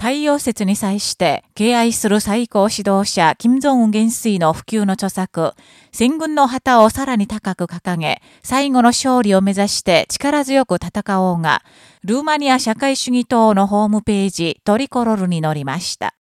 太陽節に際して敬愛する最高指導者、金正恩元帥の普及の著作、戦軍の旗をさらに高く掲げ、最後の勝利を目指して力強く戦おうが、ルーマニア社会主義党のホームページトリコロルに載りました。